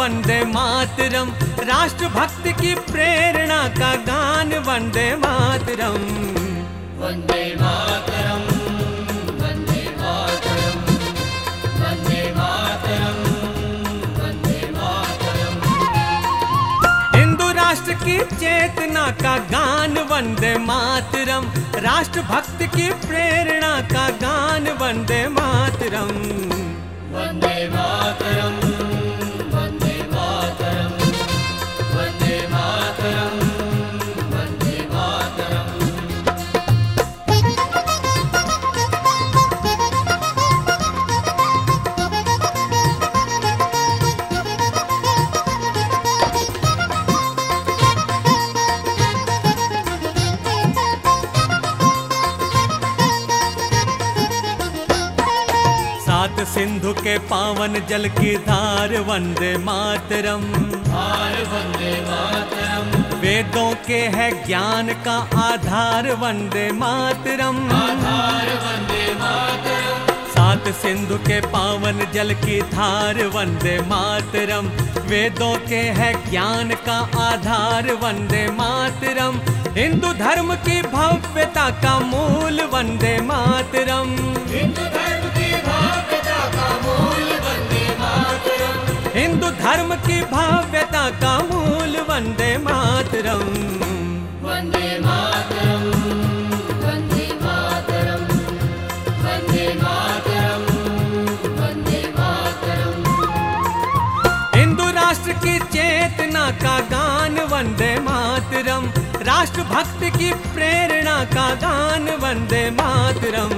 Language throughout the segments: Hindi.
वंदे मातरम। राष्ट्र भक्ति की प्रेरणा का गान वंदे मातरम। वंदे मातरम् वंदे मातरम् वंदे मातरम् वंदे मातरम्। हिंदू राष्ट्र की चेतना का गान वंदे मातरम। राष्ट्र भक्ति की प्रेरणा का गान वंदे मातरम। वंदे मातरम्। पावन जल की धार वंदे मातरम। हार वंदे मातरम् वेदों के है ज्ञान का आधार वंदे मातरम। हार वंदे मातरम् सात सिंधु के पावन जल की धार वंदे मातरम। वेदों के है ज्ञान का आधार वंदे मातरम। हिंदू धर्म की भव्यता का मूल वंदे मातरम। हिंदू धर्म की हिंदू धर्म की भव्यता का मूल वंदे मातरम। वंदे मातरम् हिंदू राष्ट्र की चेतना का गान वंदे मातरम। राष्ट्र भक्ति की प्रेरणा का गान वंदे मातरम।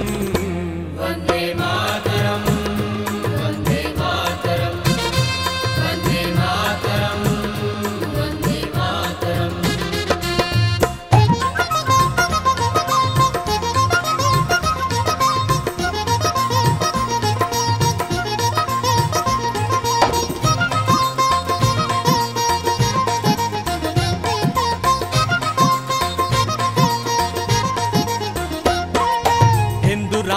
वंदे मातरम्।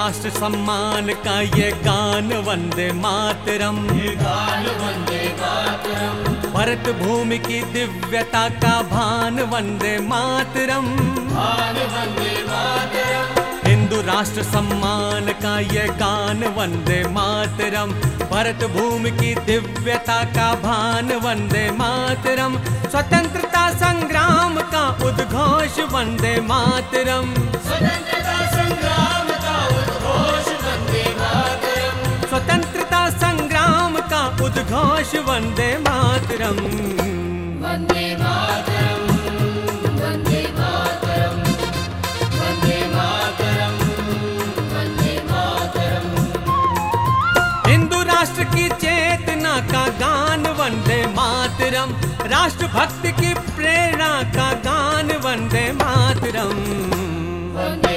राष्ट्र सम्मान का ये गान वंदे मातरम। गान वंदे मातरम्। भरत भूमि की दिव्यता का भान वंदे मातरम। गान वंदे मातरम्। हिंदू राष्ट्र सम्मान का ये गान वंदे मातरम। भरत भूमि की दिव्यता का भान वंदे मातरम। स्वतंत्रता संग्राम का उद्घोष वंदे मातरम। स्वतन्त्रता वंदे मातरम। वंदे मातरम् वंदे मातरम् वंदे मातरम् वंदे मातरम्। हिंदू राष्ट्र की चेतना का गान वंदे मातरम। राष्ट्र भक्ति की प्रेरणा का गान वंदे मातरम। वंदे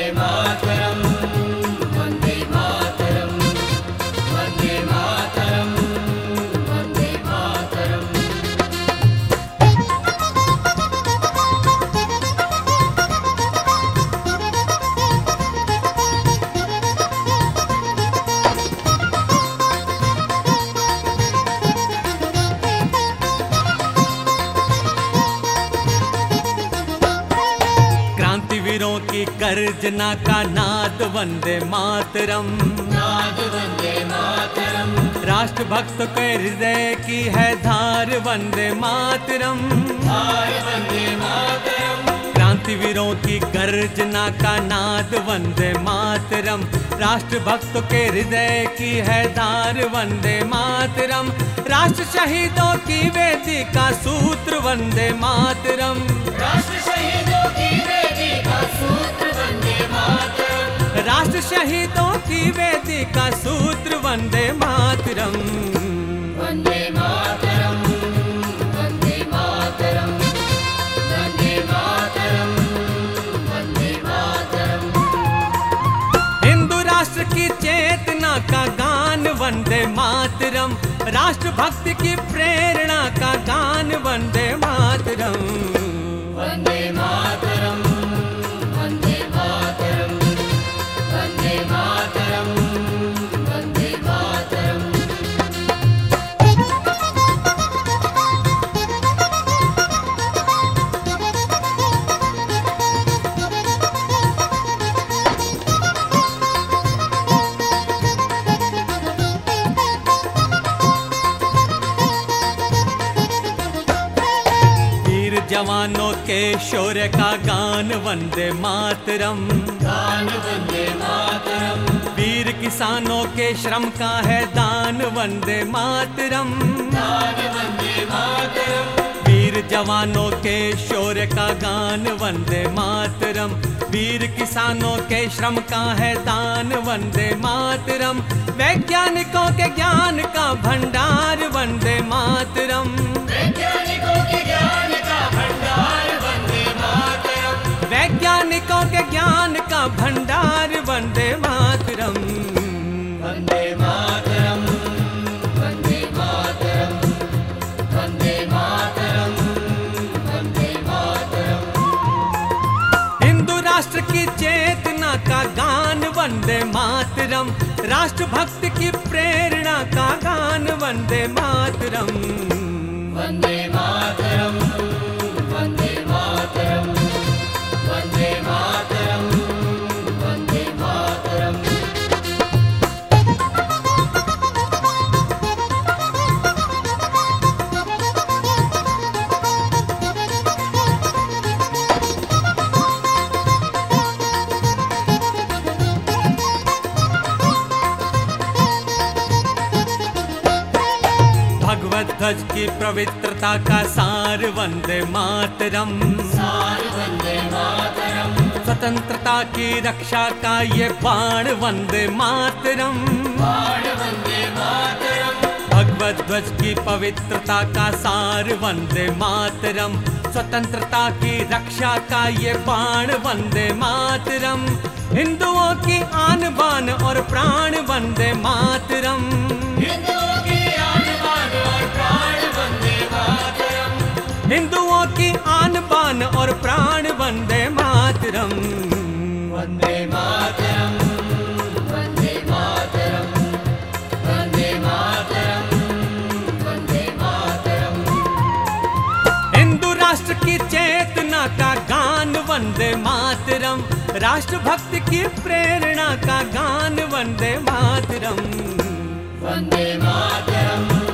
गर्जना का नाद वंदे मातरम नाद वंदे मातरम्। राष्ट्र भक्त के हृदय की है धार वंदे मातरम हार वंदे मातरम्। क्रांतिवीरों की गर्जना का नाद वंदे मातरम। राष्ट्र भक्त के हृदय की है धार वंदे मातरम। राष्ट्र शहीदों की वेदी का सूत्र वंदे मातरम। राष्ट्र शहीदों की वेदी का सूत्र राष्ट्र शहीदों की वेदी का सूत्र वंदे मातरम। वंदे मातरम् वंदे मातरम् वंदे मातरम् वंदे मातरम्। हिंदू राष्ट्र की चेतना का गान वंदे मातरम। राष्ट्र भक्ति की प्रेरणा का गान वंदे मातरम। जवानों के शौर्य का गान वंदे मातरम। गान वंदे मातरम। वीर किसानों के श्रम का है दान वंदे मातरम। गान वंदे मातरम। वीर जवानों के शौर्य का गान वंदे मातरम। वीर किसानों के श्रम का है दान वंदे मातरम। वैज्ञानिकों के ज्ञान का भंडार वंदे मातरम। वैज्ञानिकों के ज्ञान का भंडार? वंदे मातरम। वंदे मातरम। वंदे मातरम। वंदे मातरम। वंदे मातरम। हिंदू राष्ट्र की चेतना का गान वंदे मातरम। राष्ट्र भक्त की प्रेरणा का गान वंदे मातरम। वंदे मातरम। ध्वज की पवित्रता का सार वंदे मातरम। सार वंदे मातरम। स्वतंत्रता की रक्षा का ये बाण वंदे मातरम। बाण वंदे मातरम। भगवत ध्वज की पवित्रता का सार वंदे मातरम। स्वतंत्रता की रक्षा का ये बाण वंदे मातरम। हिंदुओं की आन बान और प्राण वंदे मातरम। हिंदुओं हिंदुओं की आन बान और प्राण वंदे मातरम। वंदे मातरम वंदे मातरम वंदे मातरम वंदे मातरम। हिंदू राष्ट्र की चेतना का गान वंदे मातरम। राष्ट्र भक्त की प्रेरणा का गान वंदे मातरम। वंदे मातरम।